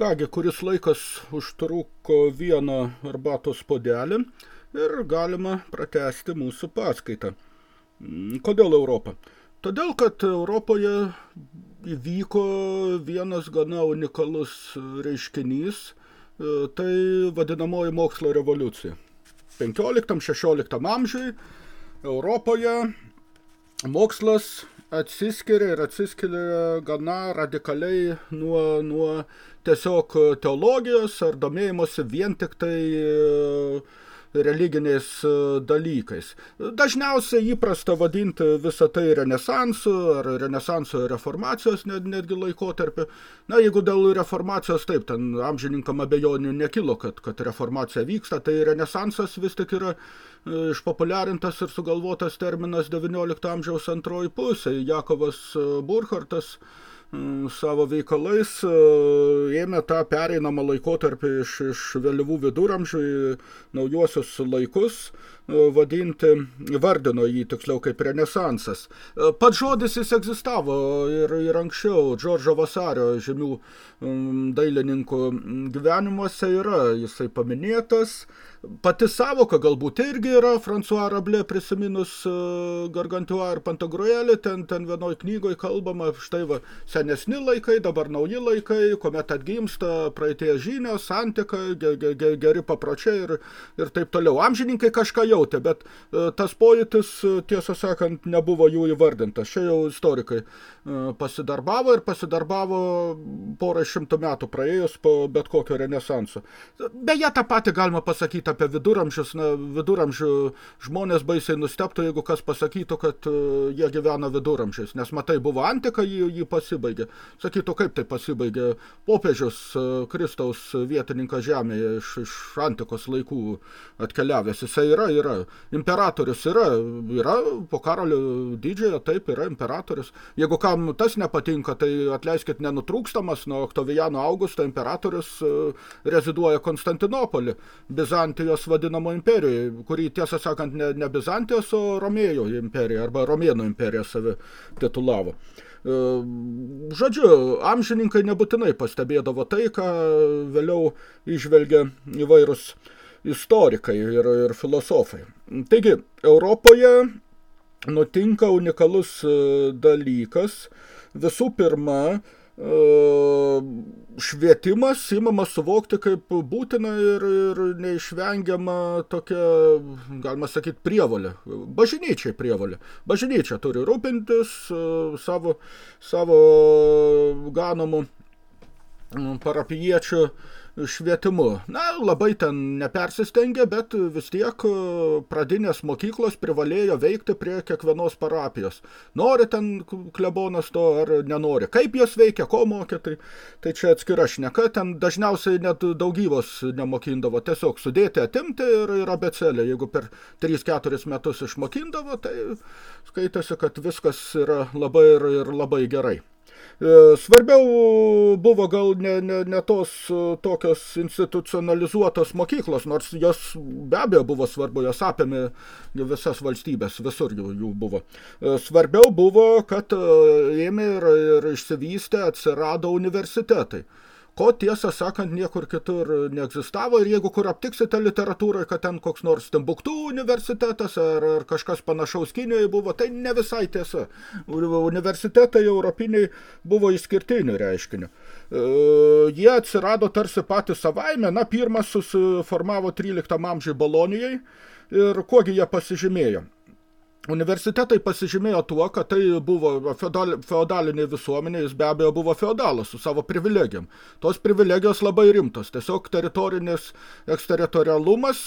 Kągi, kuris laikas užtruko vieną arbatos podelį ir galima pratesti mūsų paskaitą. Mm, kodėl Europą? Todėl, kad Europoje įvyko vienas gana unikalus reiškinys, e, tai vadinamoji mokslo revoliucija. 15-16 amžiui Europoje mokslas atsiskiria ir atsiskiria gana radikaliai nuo, nuo tiesiog teologijos ar domėjimosi vien tik tai religiniais e, dalykais. Dažniausiai įprasta vadinti visą tai renesansu ar renesanso reformacijos net, netgi laikotarpį. Na, jeigu dėl reformacijos taip, ten amžininkam abejonių nekilo, kad, kad reformacija vyksta, tai renesansas vis tik yra e, išpopuliarintas ir sugalvotas terminas XIX amžiaus antroji pusė. Jakovas e, Burkhartas savo veikalais ėmė tą pereinamą laikotarpį iš, iš vėlyvų viduramžių į naujuosius laikus vadinti, vardino jį tiksliau kaip renesansas. Pats žodis jis egzistavo ir, ir anksčiau, Džordžo Vasario žymių dailininkų gyvenimuose yra jisai paminėtas, Pati savoka galbūt irgi yra François Rabelais prisiminus uh, Gargantua ir Pantagruelį, ten, ten vienoj knygoj kalbama, štai va, senesni laikai, dabar nauji laikai, kuomet atgimsta praeitie žinios, antika, ge, ge, ge, geri papročiai ir, ir taip toliau. Amžininkai kažką jautė, bet uh, tas pojūtis, uh, tiesą sakant, nebuvo jų įvardintas. Čia jau istorikai pasidarbavo ir pasidarbavo porą šimtų metų praėjus po bet kokio renesanso. Beje, tą patį galima pasakyti apie viduramžius, na, viduramžių žmonės baisiai nusteptų, jeigu kas pasakytų, kad uh, jie gyvena viduramžiais, nes matai, buvo antika, jį, jį pasibaigė. Sakytų, kaip tai pasibaigė popiežius uh, Kristaus vietininkas žemėje iš, iš antikos laikų atkeliavęs. Jisai yra, yra. Imperatorius yra, yra po karalių didžiojo, taip, yra imperatorius. Jeigu kam tas nepatinka, tai atleiskit nenutrūkstamas, nuo Oktaviano Augusto imperatorius uh, reziduoja Konstantinopolį. Bizantijos vadinamo imperijoje, kuri tiesą sakant ne, ne Bizantijos, o Romėjo imperija arba Romėnų imperija save titulavo. E, žodžiu, amžininkai nebūtinai pastebėdavo tai, ką vėliau išvelgia įvairūs istorikai ir, ir filosofai. Taigi, Europoje nutinka unikalus e, dalykas. Visų pirma, švietimas įmama suvokti kaip būtina ir, ir neišvengiama tokia, galima sakyti, prievalė. Bažnyčiai prievalė. Bažnyčia turi rūpintis savo, savo ganomų parapiečių švietimu. Na, labai ten nepersistengė, bet vis tiek e, pradinės mokyklos privalėjo veikti prie kiekvienos parapijos. Nori ten klebonas to ar nenori. Kaip jos veikia, ko mokė, tai, tai čia atskira šneka. Ten dažniausiai net daugybos nemokindavo. Tiesiog sudėti, atimti ir, ir abecelė. Jeigu per 3-4 metus išmokindavo, tai skaitėsi, kad viskas yra labai ir, ir labai gerai. E, svarbiau buvo gal ne, ne, ne tos e, tokios institucionalizuotos mokyklos, nors jos be abejo buvo svarbu, jos apėmė visas valstybės, visur jų, jų buvo. E, svarbiau buvo, kad ėmė ir, ir išsivystė, atsirado universitetai ko tiesą sakant niekur kitur neegzistavo ir jeigu kur aptiksite literatūroje, kad ten koks nors Timbuktų universitetas ar, ar kažkas panašaus Kinijoje buvo, tai ne visai tiesa. Universitetai europiniai buvo išskirtinių reiškinių. E, jie atsirado tarsi patys savaime, na, pirmas susiformavo 13 amžiui Bolonijai ir kuogi jie pasižymėjo. Universitetai pasižymėjo tuo, kad tai buvo feodal, feodalinė visuomenė, jis be abejo buvo feodalas su savo privilegijom. Tos privilegijos labai rimtos, tiesiog teritorinis eksteritorialumas,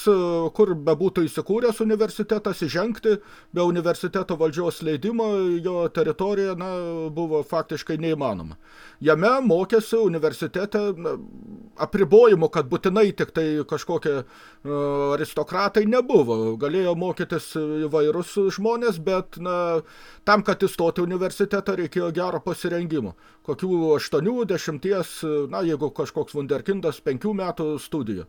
kur bebūtų įsikūręs universitetas, įžengti be universiteto valdžios leidimo, jo teritorija na, buvo faktiškai neįmanoma. Jame mokėsi universitete na, apribojimo, kad būtinai tik tai kažkokie uh, aristokratai nebuvo. Galėjo mokytis įvairūs žmonės žmonės, bet na, tam, kad įstoti universitetą, reikėjo gero pasirengimo. Kokių 80, na, jeigu kažkoks wunderkindas, 5 metų studijų.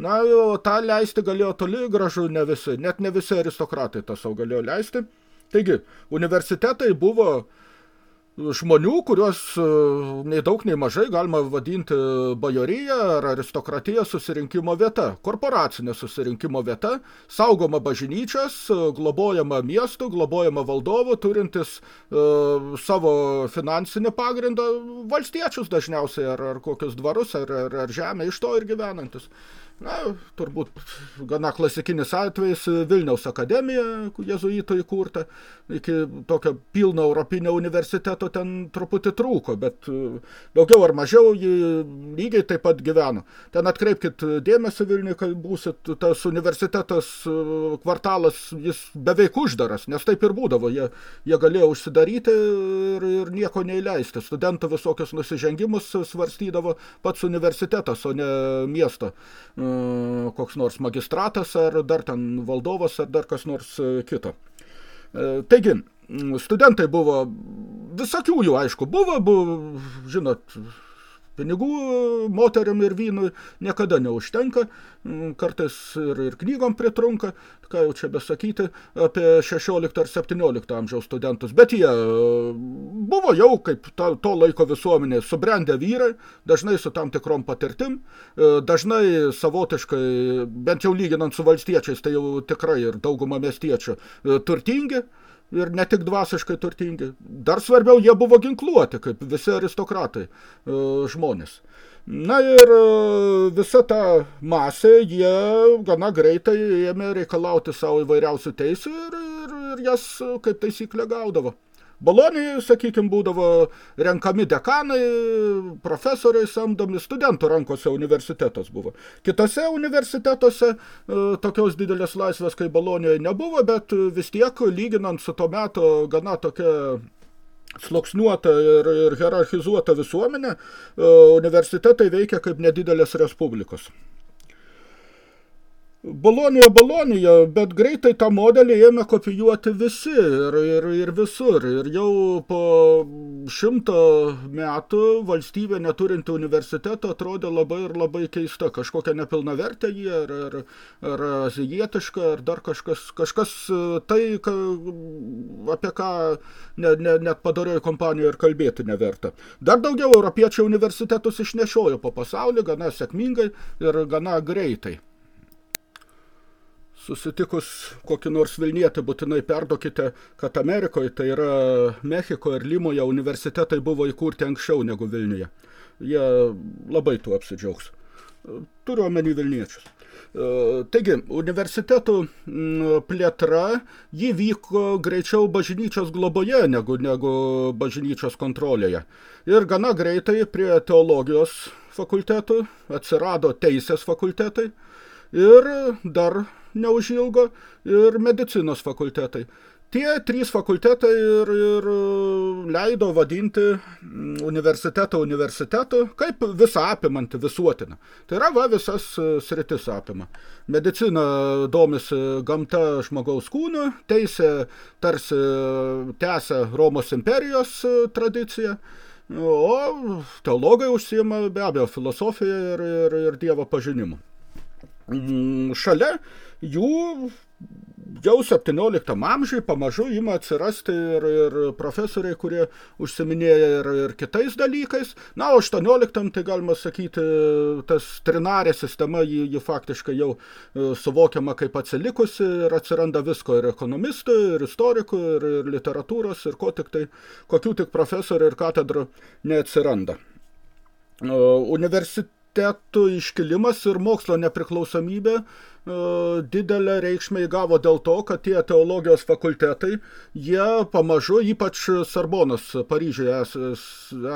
Na, o tą leisti galėjo toli gražu ne visi, net ne visi aristokratai tą savo galėjo leisti. Taigi, universitetai buvo žmonių, kuriuos e, nei daug, nei mažai galima vadinti bajorija ar aristokratija susirinkimo vieta, korporacinė susirinkimo vieta, saugoma bažnyčias, globojama miestų, globojama valdovų, turintis uh, savo finansinį pagrindą, valstiečius dažniausiai, ar, ar kokius dvarus, ar, ar, ar žemę iš to ir gyvenantis. Na, turbūt gana klasikinis atvejis Vilniaus akademija, jezuito įkurta, iki tokio pilno europinio universiteto ten truputį trūko, bet e, daugiau ar mažiau jį lygiai taip pat gyveno. Ten atkreipkit dėmesį Vilniui, kai būsit tas universitetas e, kvartalas, jis beveik uždaras, nes taip ir būdavo, jie, jie galėjo užsidaryti ir, ir nieko neįleisti. Studentų visokius nusižengimus svarstydavo pats universitetas, o ne miesto e, koks nors magistratas, ar dar ten valdovas, ar dar kas nors e, kito. E, taigi, studentai buvo, visokių jų aišku buvo, buvo, žinot, Pinigų moteriam ir vynui niekada neužtenka, mm, kartais ir, ir knygom pritrunka, ką jau čia besakyti, apie 16 ar 17 amžiaus studentus, bet jie e, buvo jau kaip to, to laiko visuomenė subrendę vyrai, dažnai su tam tikrom patirtim, e, dažnai savotiškai, bent jau lyginant su valstiečiais, tai jau tikrai ir dauguma miestiečių e, turtingi, ir ne tik dvasiškai turtingi. Dar svarbiau, jie buvo ginkluoti, kaip visi aristokratai e, žmonės. Na ir e, visa ta masė, jie gana greitai ėmė reikalauti savo įvairiausių teisų ir, ir, ir jas kaip taisyklė gaudavo. Bolonijai, sakykime, būdavo renkami dekanai, profesoriai samdomi, studentų rankose universitetas buvo. Kitose universitetuose e, tokios didelės laisvės kaip Bolonijoje nebuvo, bet vis tiek, lyginant su to meto gana tokia sluoksniuota ir, ir hierarchizuota visuomenė, e, universitetai veikia kaip nedidelės respublikos. Bolonija, Bolonija, bet greitai tą modelį ėmė kopijuoti visi ir, ir, ir visur. Ir jau po šimto metų valstybė neturinti universiteto atrodė labai ir labai keista. Kažkokia nepilnavertė jie, ar, ar, ar azijietiška, ar dar kažkas, kažkas tai, ka, apie ką ne, ne, net padarėjo kompanijoje ir kalbėti neverta. Dar daugiau europiečių universitetus išnešiojo po pasaulį gana sėkmingai ir gana greitai susitikus kokį nors Vilnietį, būtinai perdokite, kad Amerikoje, tai yra Mexiko ir Limoje, universitetai buvo įkurti anksčiau negu Vilniuje. Jie labai tuo apsidžiaugs. Turiu omeny Vilniečius. E, taigi, universitetų plėtra, ji vyko greičiau bažnyčios globoje negu, negu bažnyčios kontrolėje. Ir gana greitai prie teologijos fakultetų atsirado teisės fakultetai ir dar neužilgo ir medicinos fakultetai. Tie trys fakultetai ir, ir leido vadinti mm, universitetą universitetu kaip visą apimantį visuotiną. Tai yra va visas e, sritis apima. Medicina domisi gamta žmogaus kūnu, teisė tarsi tęsia Romos imperijos e, tradiciją, o teologai užsima be abejo filosofiją ir, ir, ir dievo pažinimu. Mm, šalia jų jau 17 amžiui pamažu ima atsirasti ir, ir profesoriai, kurie užsiminėja ir, ir kitais dalykais. Na, o 18 tai galima sakyti, tas trinarė sistema, ji, ji faktiškai jau e, suvokiama kaip atsilikusi ir atsiranda visko ir ekonomistų, ir istorikų, ir, ir literatūros, ir ko tik tai, kokių tik profesorių ir katedrų neatsiranda. Universitetų iškilimas ir mokslo nepriklausomybė E, didelę reikšmę įgavo dėl to, kad tie teologijos fakultetai, jie pamažu, ypač Sarbonos Paryžiuje es,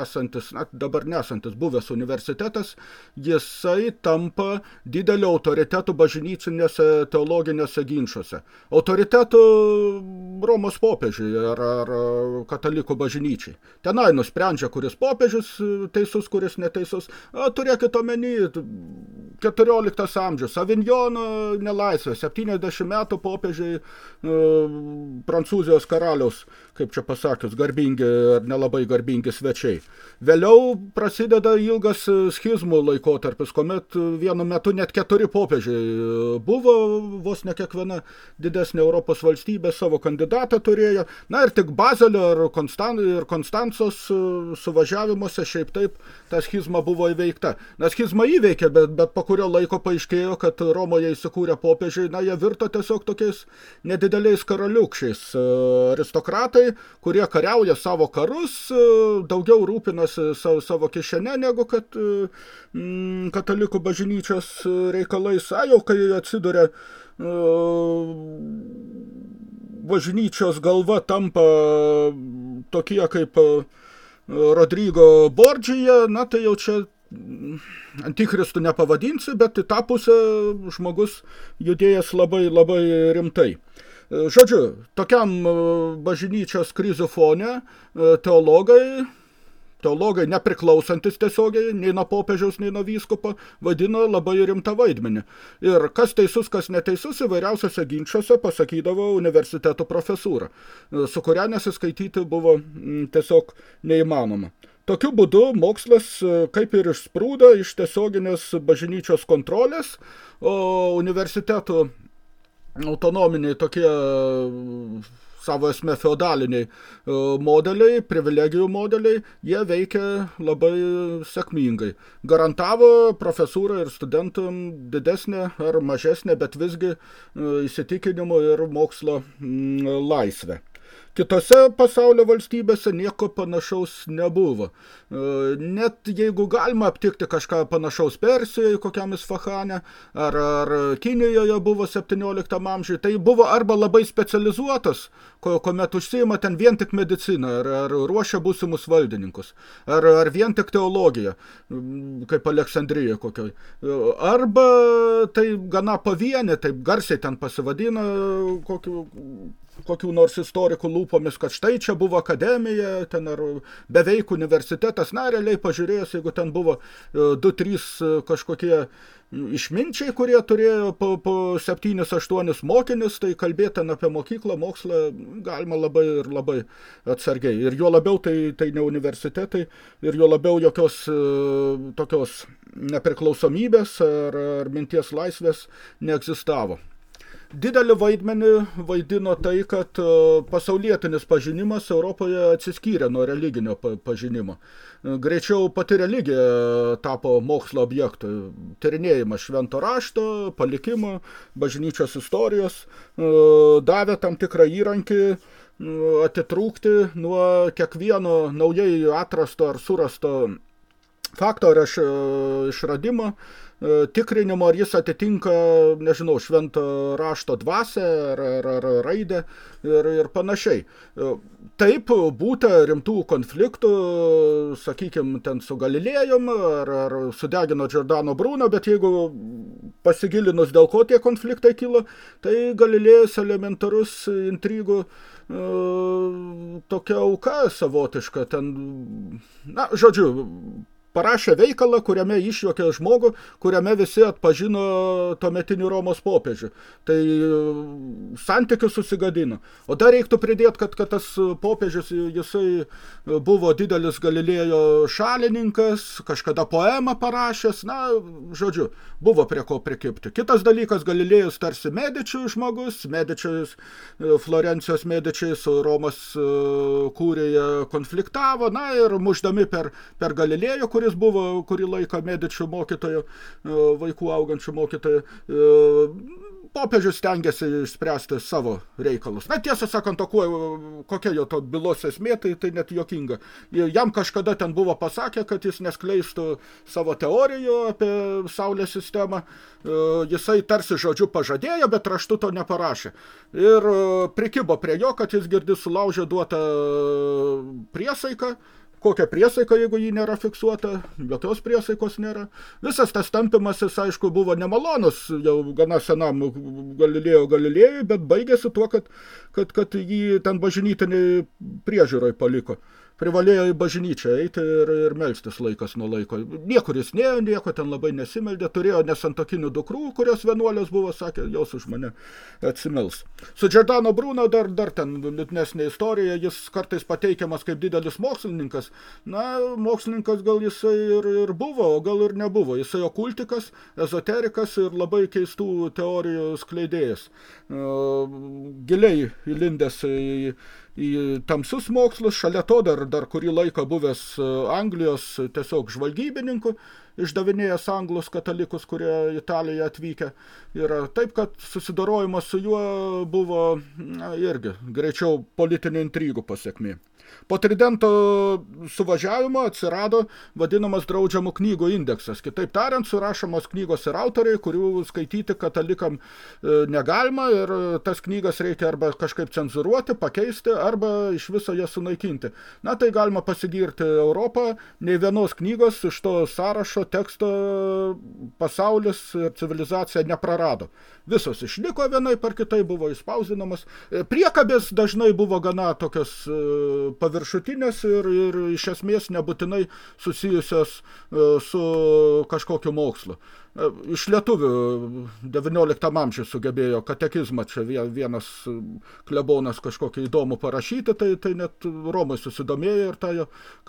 esantis, na, dabar nesantis buvęs universitetas, jisai tampa didelio autoritetų bažnycinėse teologinėse ginčiuose. Autoritetų Romos popiežiui ar, ar katalikų bažnyčiai. Tenai nusprendžia, kuris popiežius teisus, kuris neteisus. Turėkit omeny, 14 amžius, Avignono nelaisvė, 70 metų popiežiai Prancūzijos karaliaus, kaip čia pasakius, garbingi ar nelabai garbingi svečiai. Vėliau prasideda ilgas schizmų laikotarpis, kuomet vienu metu net keturi popiežiai buvo, vos ne kiekviena didesnė Europos valstybė savo kandidatą turėjo. Na ir tik Bazelio ir, Konstan, ir Konstancos suvažiavimuose šiaip taip ta schizma buvo įveikta. Na, schizma įveikė, bet, bet po kurio laiko paaiškėjo, kad Romoje įsikūrė popiežiai, na, jie virto tiesiog tokiais nedideliais karaliukščiais. Aristokratai, kurie kariauja savo karus, daugiau rūpinasi savo, savo kišenę, negu kad mm, katalikų bažnyčios reikalais. A, jau kai atsiduria bažnyčios galva tampa tokie kaip Rodrygo Bordžija, na tai jau čia antikristų nepavadinsi, bet į tą pusę žmogus judėjęs labai labai rimtai. Žodžiu, tokiam bažnyčios krizių fone teologai teologai nepriklausantis tiesiogiai nei nuo popiežiaus, nei nuo vyskupo, vadino labai rimtą vaidmenį. Ir kas teisus, kas neteisus, įvairiausiose ginčiuose pasakydavo universiteto profesūra, su kuria nesiskaityti buvo tiesiog neįmanoma. Tokiu būdu mokslas kaip ir išsprūda iš tiesioginės bažnyčios kontrolės, o universitetų autonominiai tokie savo esme feodaliniai modeliai, privilegijų modeliai, jie veikia labai sėkmingai. Garantavo profesūrą ir studentam didesnę ar mažesnę, bet visgi įsitikinimo ir mokslo laisvę. Kitose pasaulio valstybėse nieko panašaus nebuvo. Net jeigu galima aptikti kažką panašaus Persijoje, kokiam Isfahane, ar, ar Kinijoje buvo 17 amžiui, tai buvo arba labai specializuotas, kuomet užsijima ten vien tik mediciną, ar, ar ruošia būsimus valdininkus, ar, ar vien tik teologija, kaip Aleksandrija kokioj. Arba tai gana pavienė, taip garsiai ten pasivadina kokiu kokių nors istorikų lūpomis, kad štai čia buvo akademija, ten ar beveik universitetas, na, realiai pažiūrėjus, jeigu ten buvo 2-3 kažkokie išminčiai, kurie turėjo po, po 7-8 mokinius, tai kalbėti apie mokyklą, mokslą galima labai ir labai atsargiai. Ir jo labiau tai, tai ne universitetai, ir jo labiau jokios tokios nepriklausomybės ar, ar minties laisvės neegzistavo. Didelį vaidmenį vaidino tai, kad pasaulietinis pažinimas Europoje atsiskyrė nuo religinio pažinimo. Greičiau pati religija tapo mokslo objektu. Tyrinėjimas švento rašto, palikimo, bažnyčios istorijos davė tam tikrą įrankį atitrūkti nuo kiekvieno naujai atrasto ar surasto fakto ar išradimo tikrinimo, ar jis atitinka, nežinau, švento rašto dvasę ar, ar, ar raidę ir, ir panašiai. Taip, būta rimtų konfliktų, sakykime, ten su Galilėjum ar, ar sudegino Giordano Bruno, bet jeigu pasigilinus, dėl ko tie konfliktai kilo, tai Galilėjas elementarus intrigų tokia auka savotiška, ten, na, žodžiu, parašė veikalą, kuriame išjuokė žmogų, kuriame visi atpažino tuometinį Romos popiežių. Tai santykius susigadino. O dar reiktų pridėti, kad, kad tas popiežius, jisai buvo didelis Galilėjo šalininkas, kažkada poemą parašęs, na, žodžiu, buvo prie ko prikipti. Kitas dalykas, Galilėjus tarsi medičių žmogus, medičiais, Florencijos medičiai su Romos kūrėje konfliktavo, na ir muždami per, per Galilėjo, kuris kuris buvo kurį laiką medičių mokytojo, vaikų augančių mokytojo, popiežius stengiasi išspręsti savo reikalus. Na, tiesą sakant, to, kokia jo to bylos esmė, tai, tai net jokinga. Jam kažkada ten buvo pasakę, kad jis neskleistų savo teorijų apie Saulės sistemą. Jisai tarsi žodžiu pažadėjo, bet raštu to neparašė. Ir prikibo prie jo, kad jis girdi sulaužė duotą priesaiką, kokią priesaiką, jeigu ji nėra fiksuota, jokios priesaikos nėra. Visas tas tampimasis, aišku, buvo nemalonus jau gana senam Galilėjo Galilėjui, bet baigėsi tuo, kad, kad, kad jį ten bažnytiniai priežiūroj paliko. Privalėjo į bažnyčią eiti ir, ir melstis laikas nuo laiko. Niekur jis nėjo, nieko ten labai nesimeldė, turėjo nesantokinių dukrų, kurios vienuolės buvo, sakė, jos už mane atsimels. Su Giordano Bruno dar, dar ten liūdnesnė istorija, jis kartais pateikiamas kaip didelis mokslininkas. Na, mokslininkas gal jisai ir, ir buvo, o gal ir nebuvo. Jisai okultikas, ezoterikas ir labai keistų teorijų skleidėjas. Giliai įlindęs į į tamsus mokslus, šalia to dar, dar kurį laiką buvęs e, Anglijos tiesiog žvalgybininku, išdavinėjęs anglus katalikus, kurie Italiją atvykę. Ir taip, kad susidorojimas su juo buvo na, irgi greičiau politinių intrigų pasiekmė. Po Tridento suvažiavimo atsirado vadinamas draudžiamų knygų indeksas. Kitaip tariant, surašomos knygos ir autoriai, kurių skaityti katalikam e, negalima ir tas knygas reikia arba kažkaip cenzuruoti, pakeisti, arba iš viso jas sunaikinti. Na, tai galima pasigirti Europą, nei vienos knygos iš to sąrašo teksto pasaulis ir civilizacija neprarado. Visos išliko vienai par kitai, buvo išspausdinamas. E, priekabės dažnai buvo gana tokios e, paviršutinės ir, ir iš esmės nebūtinai susijusios e, su kažkokiu mokslu. Iš lietuvių 19 amžiuje sugebėjo katekizmą, čia vienas klebonas kažkokį įdomų parašyti, tai, tai net Romai susidomėjo ir tą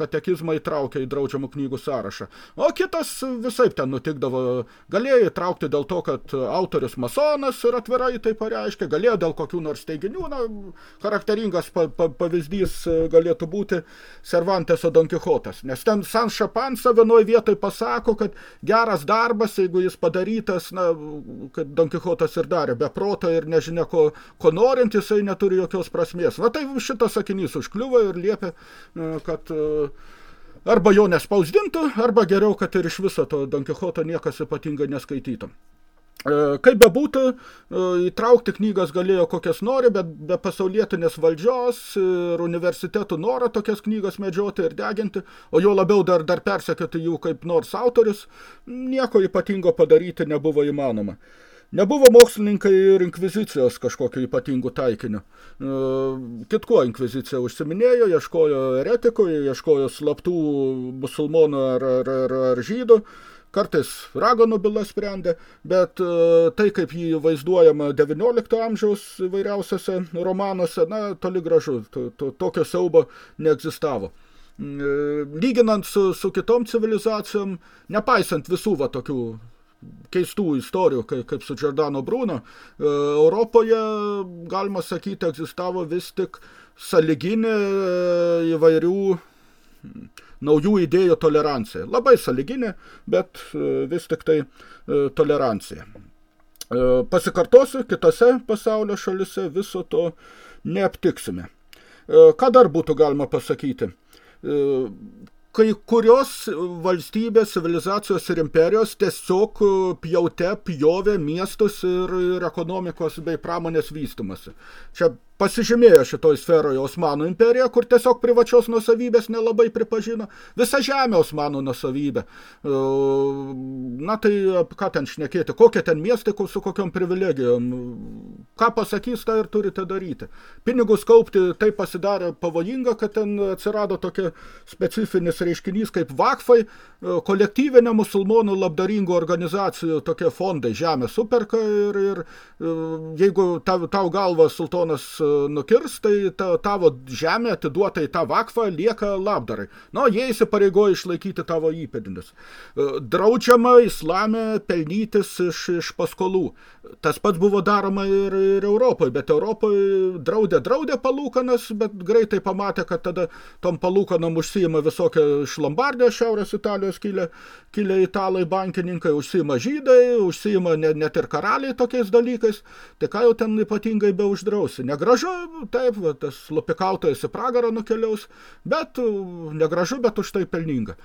katekizmą įtraukė į draudžiamų knygų sąrašą. O kitas visai ten nutikdavo, galėjo įtraukti dėl to, kad autorius masonas ir atvirai tai pareiškė, galėjo dėl kokių nors teiginių, na, charakteringas pa, pa, pavyzdys galėtų būti Cervanteso Don Quixotas, nes ten Sanša Pansa vienoje vietoje pasako, kad geras darbas, jeigu jeigu jis padarytas, na, kad Don Quixotas ir darė, be proto ir nežinia ko, ko norint, jisai neturi jokios prasmės. Va tai šitas sakinys užkliuvo ir liepė, kad e, arba jo nespausdintų, arba geriau, kad ir iš viso to Don Quixoto niekas ypatingai neskaitytų. E, kaip bebūtų, e, įtraukti knygas galėjo kokias nori, bet be pasaulietinės valdžios ir universitetų norą tokias knygas medžioti ir deginti, o jo labiau dar, dar persekioti jų kaip nors autorius, nieko ypatingo padaryti nebuvo įmanoma. Nebuvo mokslininkai ir inkvizicijos kažkokio ypatingų taikinių. E, kitkuo inkvizicija užsiminėjo, ieškojo eretikų, ieškojo slaptų musulmonų ar, ar, ar, ar žydų, kartais raganų byla sprendė, bet e, tai, kaip jį vaizduojama 19 amžiaus vairiausiose romanuose, na, toli gražu, to, to, tokio siaubo neegzistavo. Mm, e, lyginant su, su kitom civilizacijom, nepaisant visų va tokių keistų istorijų, kaip, kaip su Giordano Bruno, e, Europoje, galima sakyti, egzistavo vis tik saliginė įvairių naujų idėjų tolerancija. Labai saliginė, bet e, vis tik tai e, tolerancija. E, pasikartosiu, kitose pasaulio šalise viso to neaptiksime. Ką dar būtų galima pasakyti? kai kurios valstybės, civilizacijos ir imperijos tiesiog pjaute pjovė miestus ir, ir ekonomikos bei pramonės vystimasi. Čia pasižymėjo šitoj sferoje Osmanų imperija, kur tiesiog privačios nusavybės nelabai pripažino. Visa žemė Osmanų nusavybė. E, na tai ką ten šnekėti, kokie ten miestai su kokiom privilegijom. Ką pasakys, tai ir turite daryti. Pinigus kaupti tai pasidarė pavojinga, kad ten atsirado tokia specifinis reiškinys kaip vakfai, e, kolektyvinė musulmonų labdaringų organizacijų tokie fondai žemė superka ir, ir e, jeigu tau, tau galva sultonas nukirs, tai ta, tavo žemė atiduota į tą vakvą lieka labdarai. Nu, jie įsipareigoja išlaikyti tavo įpėdinius. E, draudžiama islame pelnytis iš, iš paskolų. Tas pats buvo daroma ir, ir Europoje, bet Europoje draudė, draudė palūkanas, bet greitai pamatė, kad tada tom palūkanom užsijima visokie iš Lombardijos, Šiaurės Italijos kilę, kilę italai bankininkai, užsijima žydai, užsijima net, net ir karaliai tokiais dalykais, tai ką jau ten ypatingai be uždrausi. Negražu, taip, va, tas lopikautojas į pragarą nukeliaus, bet negražu, bet už tai pelninga.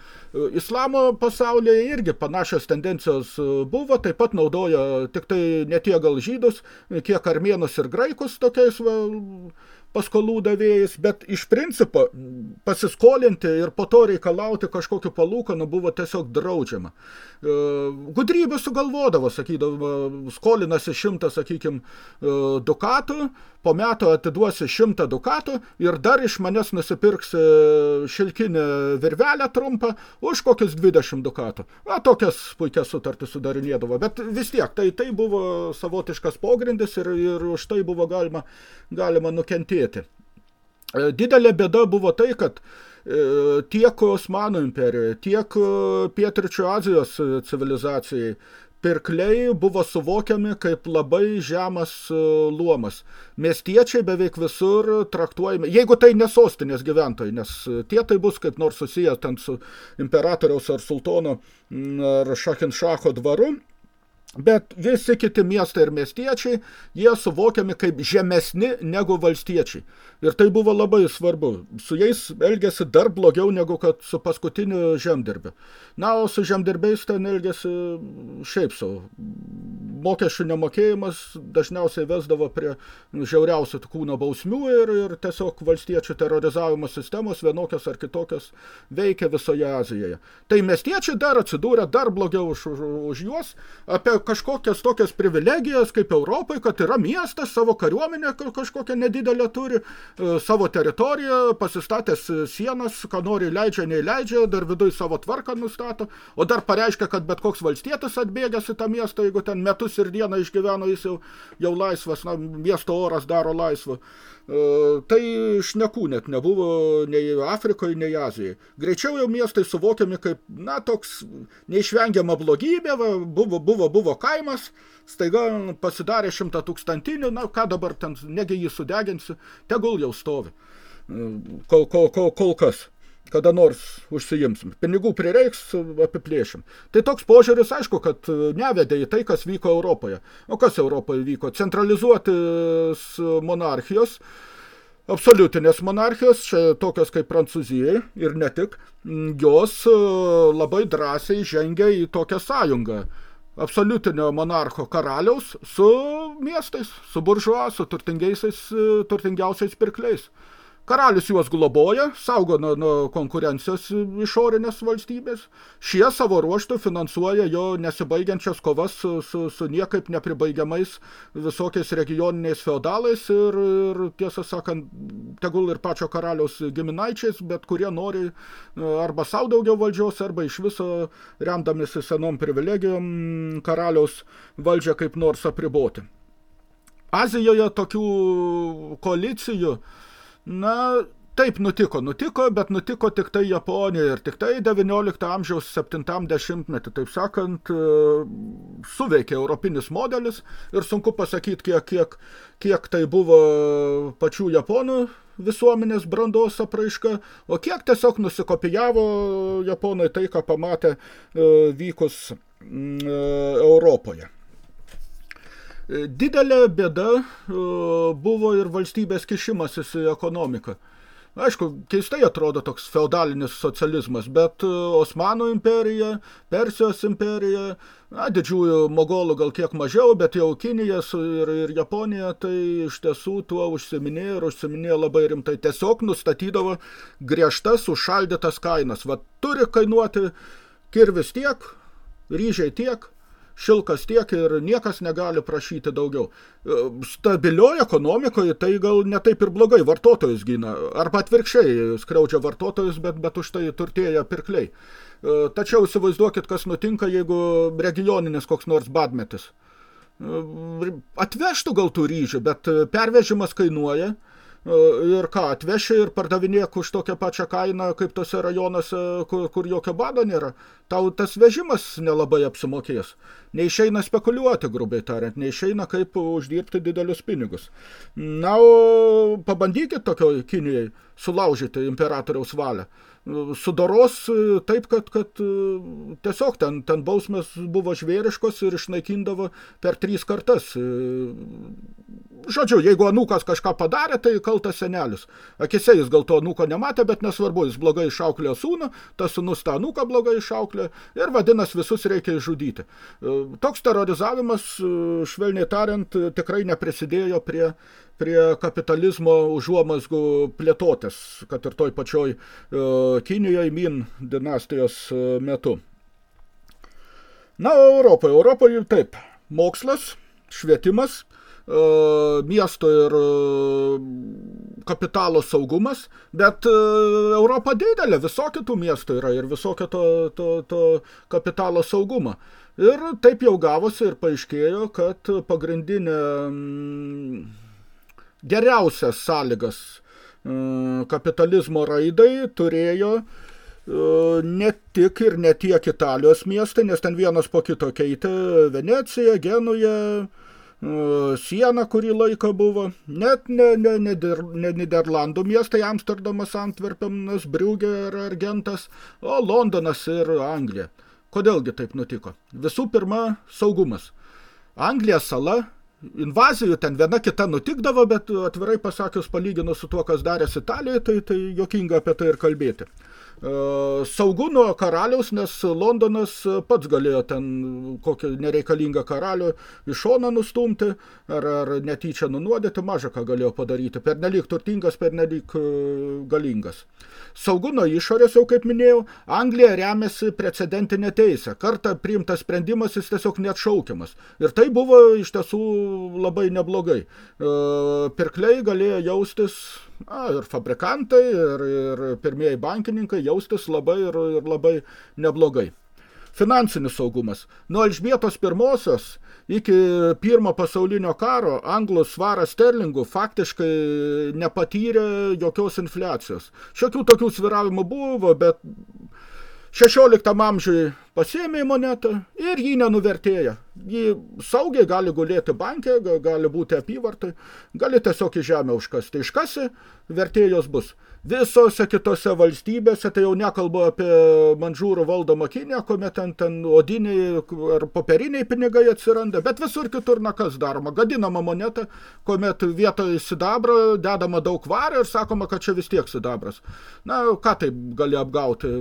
Islamo pasaulyje irgi panašios tendencijos buvo, taip pat naudoja tik tai ne tiek gal žydus, kiek armėnus ir graikus tokiais va, paskolų davėjais, bet iš principo pasiskolinti ir po to reikalauti kažkokiu palūkanų buvo tiesiog draudžiama. E, gudrybė sugalvodavo, sakydavo, skolinasi šimtą, sakykim, e, dukatų, po metų atiduosi šimtą dukatų ir dar iš manęs nusipirksi šilkinę virvelę trumpą už kokius 20 dukatų. Na, tokias puikias sutartis sudarinėdavo, bet vis tiek, tai, tai buvo savotiškas pogrindis ir, ir už tai buvo galima, galima nukentėti. E, didelė bėda buvo tai, kad e, tiek Osmanų imperijoje, tiek e, Pietričio Azijos civilizacijai pirkliai buvo suvokiami kaip labai žemas luomas. Miestiečiai beveik visur traktuojami, jeigu tai nesostinės gyventojai, nes tie tai bus kaip nors susiję ten su imperatoriaus ar sultono ar Šakinšacho dvaru, Bet visi kiti miestai ir miestiečiai, jie suvokiami kaip žemesni negu valstiečiai. Ir tai buvo labai svarbu. Su jais elgėsi dar blogiau negu kad su paskutiniu žemdirbiu. Na, o su žemdirbiais ten elgėsi šiaip savo. Mokesčių nemokėjimas dažniausiai vesdavo prie žiauriausių kūno bausmių ir, ir tiesiog valstiečių terorizavimo sistemos vienokios ar kitokios veikia visoje Azijoje. Tai miestiečiai dar atsidūrė dar blogiau už, už, už juos. Apie kažkokias tokias privilegijas kaip Europai, kad yra miestas, savo kariuomenę kažkokią nedidelę turi, savo teritoriją, pasistatęs sienas, ką nori leidžia, neįleidžia, dar viduj savo tvarką nustato, o dar pareiškia, kad bet koks valstietis atbėgęs į tą miestą, jeigu ten metus ir dieną išgyveno, jis jau, jau laisvas, na, miesto oras daro laisvą. E, tai šnekų net nebuvo nei Afrikoje, nei Azijoje. Greičiau jau miestai suvokiami kaip, na, toks neišvengiama blogybė, va, buvo, buvo, buvo kaimas, staiga pasidarė šimtą tūkstantinių, na, ką dabar ten, negi jį sudeginsi, tegul jau stovi. Kol, kol, kol, kol kas kada nors užsijimsim. Pinigų prireiks, apiplėšim. Tai toks požiūris, aišku, kad nevedė į tai, kas vyko Europoje. O kas Europoje vyko? Centralizuotis monarchijos, absoliutinės monarchijos, čia tokios kaip Prancūzijai ir ne tik, jos labai drąsiai žengia į tokią sąjungą absoliutinio monarcho karaliaus su miestais, su buržuo, su e, turtingiausiais pirkliais. Karalius juos globoja, saugo nuo, nuo konkurencijos išorinės valstybės. Šie savo ruoštų finansuoja jo nesibaigiančias kovas su, su, su niekaip nepribaigiamais visokiais regioniniais feodalais ir, ir tiesą sakant, tegul ir pačio karaliaus giminaičiais, bet kurie nori e, arba savo daugiau valdžios, arba iš viso remdamėsi senom privilegijom karaliaus valdžią kaip nors apriboti. Azijoje tokių koalicijų Na, taip nutiko, nutiko, bet nutiko tik tai Japonijoje ir tik tai 19 amžiaus 70-metį, taip sakant, e, suveikė europinis modelis ir sunku pasakyti, kiek, kiek, kiek tai buvo pačių Japonų visuomenės brandos apraiška, o kiek tiesiog nusikopijavo Japonai tai, ką pamatė e, vykus e, Europoje. Didelė bėda e, buvo ir valstybės kišimasis į ekonomiką. Aišku, keistai atrodo toks feudalinis socializmas, bet e, Osmanų imperija, Persijos imperija, na, didžiųjų mogolų gal kiek mažiau, bet jau Kinija ir, ir Japonija tai iš tiesų tuo užsiminėjo ir užsiminėjo labai rimtai. Tiesiog nustatydavo griežtas užšaldytas kainas. Va, turi kainuoti kirvis tiek, ryžiai tiek, šilkas tiek ir niekas negali prašyti daugiau. E, stabilioje ekonomikoje tai gal ne taip ir blogai vartotojus gina, arba atvirkščiai skriaudžia vartotojus, bet, bet už tai turtėja pirkliai. E, tačiau įsivaizduokit, kas nutinka, jeigu regioninis koks nors badmetis. E, atvežtų gal tų ryžių, bet pervežimas kainuoja – ir ką, atveši ir pardavinėk už tokią pačią kainą, kaip tose rajonuose, kur, kur jokio bado nėra. Tau tas vežimas nelabai apsimokės. Neišeina spekuliuoti, grubiai tariant, neišeina kaip uždirbti didelius pinigus. Na, o pabandykit tokio Kinijai sulaužyti imperatoriaus valią sudaros e, taip, kad, kad e, tiesiog ten, ten bausmės buvo žvėriškos ir išnaikindavo per trys kartas. E, žodžiu, jeigu anūkas kažką padarė, tai kaltas senelis. Akise jis gal to anūko nematė, bet nesvarbu, jis blogai išauklėjo sūnų, tas sūnus tą anūką blogai išauklė ir vadinas visus reikia išžudyti. Toks terrorizavimas, švelniai tariant, tikrai neprisidėjo prie prie kapitalizmo užuomasgų plėtotės, kad ir toj pačioj e, Kinijoje Min dinastijos e, metu. Na, Europoje. Europoje taip, mokslas, švietimas, miesto ir kapitalo saugumas, bet Europa didelė, visokio tų miestų yra ir visokio to, to, to kapitalo saugumo. Ir taip jau gavosi ir paaiškėjo, kad pagrindinė geriausias sąlygas kapitalizmo raidai turėjo ne tik ir ne tiek Italijos miestai, nes ten vienas po kito keitė Venecija, Genuja, siena kurį laiką buvo, net ne, ne, ne, ne Niderlandų miestai, Amsterdamas, Antverpenas, Briugė ir Argentas, o Londonas ir Anglija. Kodėlgi taip nutiko? Visų pirma, saugumas. Anglija sala, invazijų ten viena kita nutikdavo, bet atvirai pasakius palyginus su tuo, kas darėsi Italijoje, tai, tai jokinga apie tai ir kalbėti. E, saugu nuo karaliaus, nes Londonas pats galėjo ten kokį nereikalingą karalių iš šoną nustumti ar, ar netyčia nunuodyti, mažą ką galėjo padaryti. Per nelik turtingas, per nelik e, galingas. Saugu nuo išorės, jau kaip minėjau, Anglija remiasi precedentinė teisė. Kartą priimtas sprendimas jis tiesiog neatšaukiamas. Ir tai buvo iš tiesų labai neblogai. E, pirkliai galėjo jaustis na, ir fabrikantai, ir, ir pirmieji bankininkai jaustis labai ir, ir labai neblogai. Finansinis saugumas. Nuo Elžbietos pirmosios iki pirmo pasaulinio karo anglų svaras sterlingų faktiškai nepatyrė jokios infliacijos. Šiokių tokių sviravimų buvo, bet 16 amžiui pasiėmė monetą ir jį nenuvertėja. Jį saugiai gali gulėti bankė, gali būti apyvartai, gali tiesiog į žemę užkasti. Iškasi, vertėjos bus. Visose kitose valstybėse, tai jau nekalbu apie manžūrų valdomą Kiniją, kuomet ten, ten odiniai ar popieriniai pinigai atsiranda, bet visur kitur na kas daroma. Gadinama moneta, kuomet vietoj sidabro dedama daug vario ir sakoma, kad čia vis tiek sidabras. Na, ką taip gali apgauti?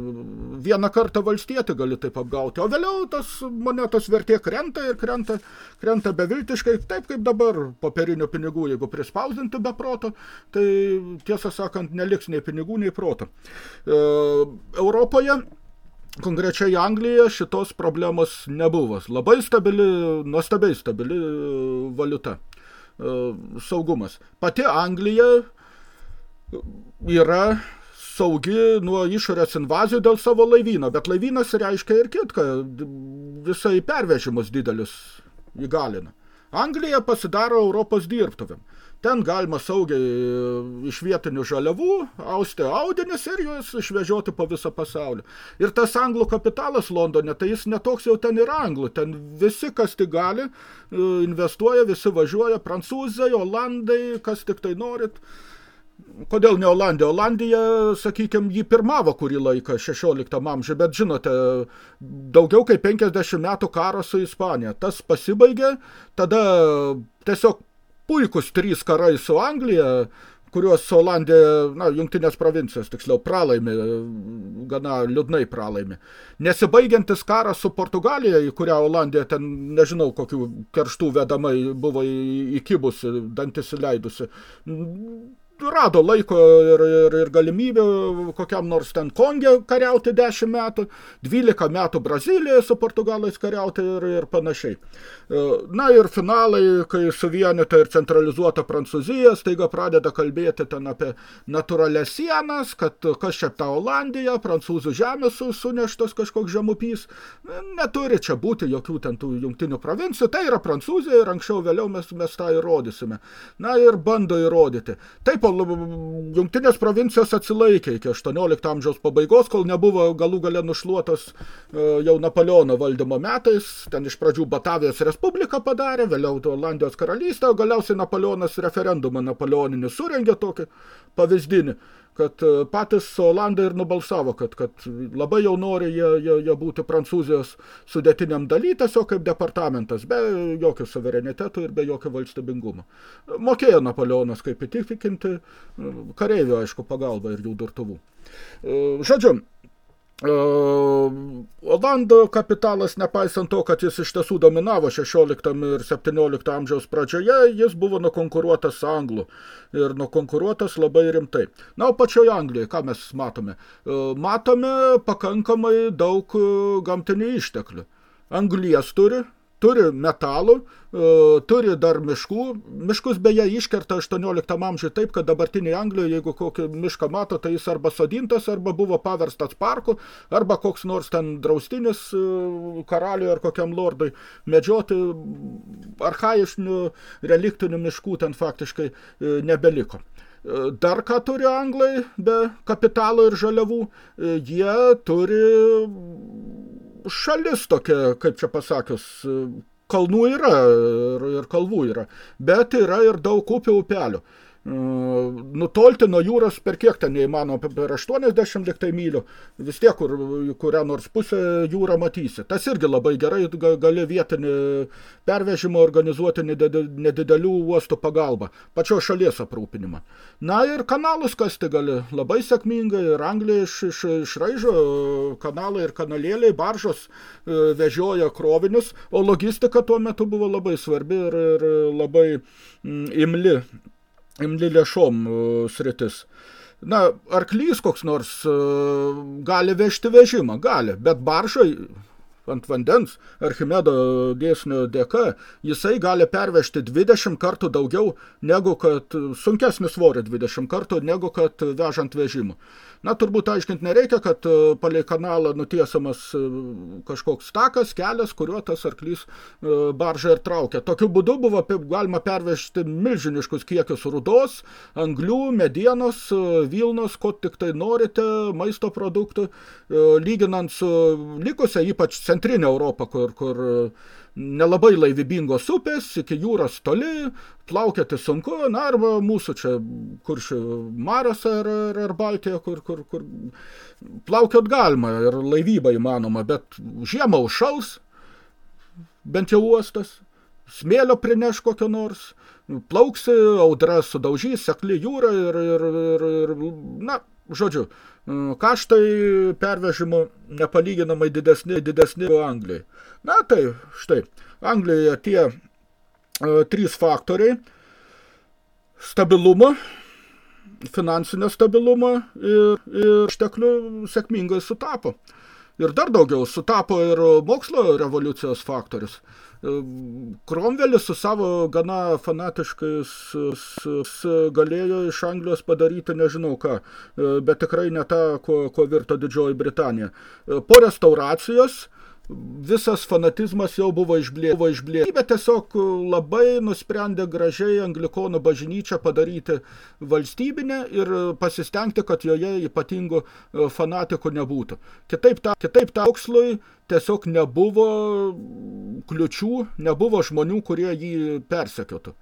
Vieną kartą valstietį gali taip apgauti, o vėliau tas monetos vertė krenta ir krenta, krenta beviltiškai, taip kaip dabar popierinių pinigų, jeigu prispausdinti be proto, tai tiesą sakant, neliks nei pinigų, nei proto. E, Europoje konkrečiai Anglijoje šitos problemos nebuvo. Labai stabili, nuostabiai stabili e, valiuta, e, saugumas. Pati Anglija yra saugi nuo išorės invazijų dėl savo laivyno, bet laivynas reiškia ir kitką, visai pervežimus didelius įgalina. Anglija pasidaro Europos dirbtuvėm. Ten galima saugiai e, iš vietinių žaliavų austi audinius ir juos išvežioti po visą pasaulį. Ir tas anglų kapitalas Londone, tai jis netoks jau ten yra anglų. Ten visi, kas tik gali, e, investuoja, visi važiuoja, prancūzai, olandai, kas tik tai norit. Kodėl ne Olandija? Olandija, sakykime, jį pirmavo kurį laiką 16 amžiuje, bet žinote, daugiau kaip 50 metų karo su Ispanija. Tas pasibaigė, tada tiesiog puikus trys karai su Anglija, kuriuos Olandija, na, jungtinės provincijos, tiksliau, pralaimi, gana liūdnai pralaimi. Nesibaigiantis karas su Portugalija, į kurią Olandija ten, nežinau, kokių kerštų vedamai buvo įkibusi, dantis įleidusi, rado laiko ir, ir, ir galimybę kokiam nors ten Kongė kariauti 10 metų, 12 metų Brazilijoje su Portugalais kariauti ir, ir panašiai. E, na ir finalai, kai suvienyta ir centralizuota Prancūzija, staiga pradeda kalbėti ten apie natūralias sienas, kad kas čia ta Olandija, prancūzų žemės su, suneštas kažkoks žemupys, neturi čia būti jokių ten tų jungtinių provincijų, tai yra Prancūzija ir anksčiau vėliau mes, mes tą įrodysime. Na ir bando įrodyti. Taip, jungtinės provincijos atsilaikė iki 18 amžiaus pabaigos, kol nebuvo galų gale nušluotas e, jau Napoleono valdymo metais. Ten iš pradžių Batavijos Respubliką padarė, vėliau Olandijos karalystę, o galiausiai Napoleonas referendumą napoleoninį surengė tokį pavyzdinį kad e, patys Olandai ir nubalsavo, kad, kad labai jau nori jie, jie, jie būti Prancūzijos sudėtiniam daly, tiesiog kaip departamentas, be jokio suvereniteto ir be jokio valstybingumo. Mokėjo Napoleonas kaip įtikinti, kareivio, aišku, pagalba ir jų durtuvų. E, žodžiu, Olandų kapitalas, nepaisant to, kad jis iš tiesų dominavo 16 ir 17 amžiaus pradžioje, jis buvo nukonkuruotas anglų ir nukonkuruotas labai rimtai. Na, o pačioje Anglijoje, ką mes matome? Matome pakankamai daug gamtinių išteklių. Anglies turi, turi metalų, e, turi dar miškų. Miškus beje iškerta 18 amžiuje taip, kad dabartiniai Anglijoje, jeigu kokį mišką mato, tai jis arba sodintas, arba buvo paverstas parku, arba koks nors ten draustinis e, karaliui ar kokiam lordui medžioti archaišnių reliktinių miškų ten faktiškai nebeliko. Dar ką turi anglai be kapitalo ir žaliavų? Jie turi šalis tokia, kaip čia pasakius, kalnų yra ir, ir kalvų yra, bet yra ir daug upių upelių nutolti nuo jūros per kiek ten neįmanoma, per 80 liktai mylių, vis tiek kur, kurią nors pusę jūrą matysi. Tas irgi labai gerai, gali vietinį pervežimą organizuoti nedidelių uostų pagalba, pačios šalies aprūpinimą. Na ir kanalus kasti gali labai sėkmingai, ir Anglija iš, iš, išraižo kanalai ir kanalėliai, baržos e, vežioja krovinius, o logistika tuo metu buvo labai svarbi ir, ir labai mm, imli imli lėšom e, sritis. Na, arklys koks nors e, gali vežti vežimą, gali, bet baržai ant vandens Archimedo dėsnio dėka, jisai gali pervežti 20 kartų daugiau negu kad sunkesnį svorį 20 kartų negu kad vežant vežimu. Na, turbūt aiškinti nereikia, kad e, palei kanalą nutiesamas e, kažkoks takas, kelias, kuriuo tas arklys e, baržą ir traukia. Tokiu būdu buvo galima pervežti milžiniškus kiekius rudos, anglių, medienos, vilnos, ko tik tai norite, maisto produktų, lyginant su likusia, ypač centrinė Europa, kur, kur nelabai laivybingos upės, iki jūros toli, plaukioti sunku, na, arba mūsų čia kuršių maras ar, ar, ar Baltija, kur, kur, kur plaukiot galima ir laivyba įmanoma, bet žiemą užšals, bent jau uostas, smėlio prineš kokio nors, plauksi, audra sudaužys, sekli jūra ir, ir, ir, ir na, žodžiu, kaštai pervežimo nepalyginamai didesni, didesni Anglijai. Na tai štai, Anglijoje tie e, trys faktoriai – stabilumą, finansinio stabilumo ir, ir išteklių sėkmingai sutapo. Ir dar daugiau sutapo ir mokslo revoliucijos faktorius – Kromvelis su savo gana fanatiškais galėjo iš Anglijos padaryti nežinau ką, bet tikrai ne tą, ko, ko virto Didžioji Britanija. Po restauracijos visas fanatizmas jau buvo išblė, buvo išblė. Bet tiesiog labai nusprendė gražiai anglikonų bažnyčią padaryti valstybinę ir pasistengti, kad joje ypatingų fanatikų nebūtų. Kitaip, ta, kitaip taukslui tiesiog nebuvo kliučių, nebuvo žmonių, kurie jį persekiotų.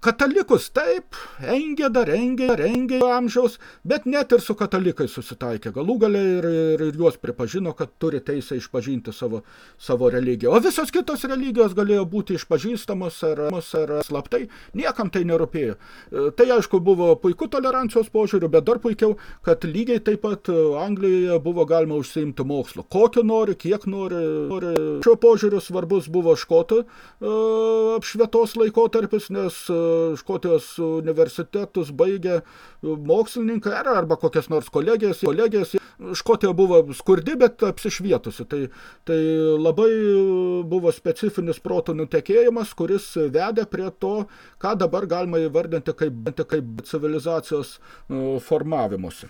Katalikus taip, engė dar engė, rengė amžiaus, bet net ir su katalikais susitaikė. Galų galę ir, ir, ir juos pripažino, kad turi teisę išpažinti savo, savo religiją. O visos kitos religijos galėjo būti išpažįstamos ar, ar slaptai, niekam tai nerūpėjo. Tai aišku buvo puiku tolerancijos požiūriu, bet dar puikiau, kad lygiai taip pat Anglijoje buvo galima užsiimti mokslu. Kokio nori, kiek nori. nori. Šio požiūriu svarbus buvo škotų apšvietos laikotarpis laikotarpis, nes e, Škotijos universitetus baigė mokslininkai ar, arba kokias nors kolegijas. kolegijas. Škotija buvo skurdi, bet apsišvietusi. Tai, tai labai buvo specifinis protų nutekėjimas, kuris vedė prie to, ką dabar galima įvardinti kaip, kaip civilizacijos e, formavimusi.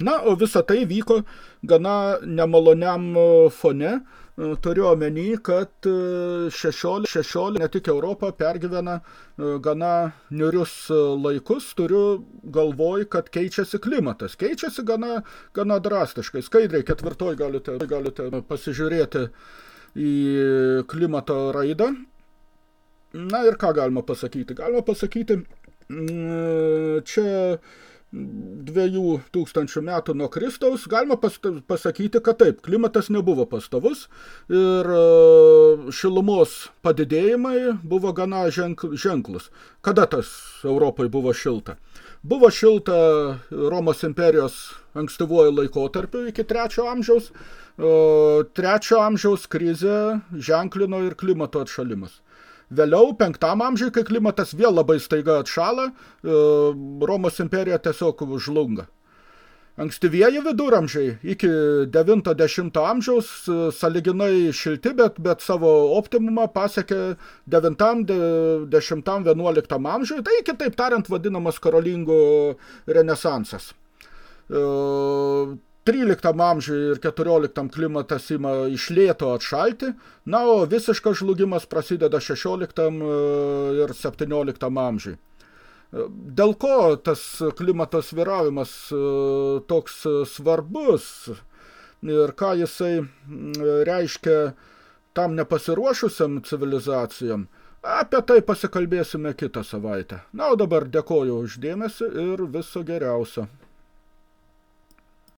Na, o visa tai vyko gana nemaloniam e, fone, turiu omeny, kad 16, e, 16 ne tik Europą pergyvena e, gana niurius e, laikus, turiu galvoj, kad keičiasi klimatas. Keičiasi gana, gana drastiškai. Skaidriai ketvirtoj galite, galite pasižiūrėti į klimato raidą. Na ir ką galima pasakyti? Galima pasakyti, čia dviejų tūkstančių metų nuo Kristaus, galima pas, pasakyti, kad taip, klimatas nebuvo pastovus ir e, šilumos padidėjimai buvo gana ženk, ženklus. Kada tas Europai buvo šilta? Buvo šilta Romos imperijos ankstyvuoju laikotarpiu iki trečio amžiaus, trečio amžiaus krizę ženklino ir klimato atšalimas. Vėliau, penktam amžiui, kai klimatas vėl labai staiga atšala, e, Romos imperija tiesiog žlunga. Ankstyvieji viduramžiai iki 90 amžiaus saliginai šilti, bet, bet savo optimumą pasiekė 90-11 amžiui, tai kitaip tariant vadinamas karolingų renesansas. 13 amžiui ir 14 klimatas ima iš lėto atšalti, na, o visiškas žlugimas prasideda 16 ir 17 amžiui. Dėl ko tas klimatos viravimas e, toks svarbus ir ką jisai reiškia tam nepasiruošusiam civilizacijom, apie tai pasikalbėsime kitą savaitę. Na, o dabar dėkoju uždėmesi ir viso geriausio.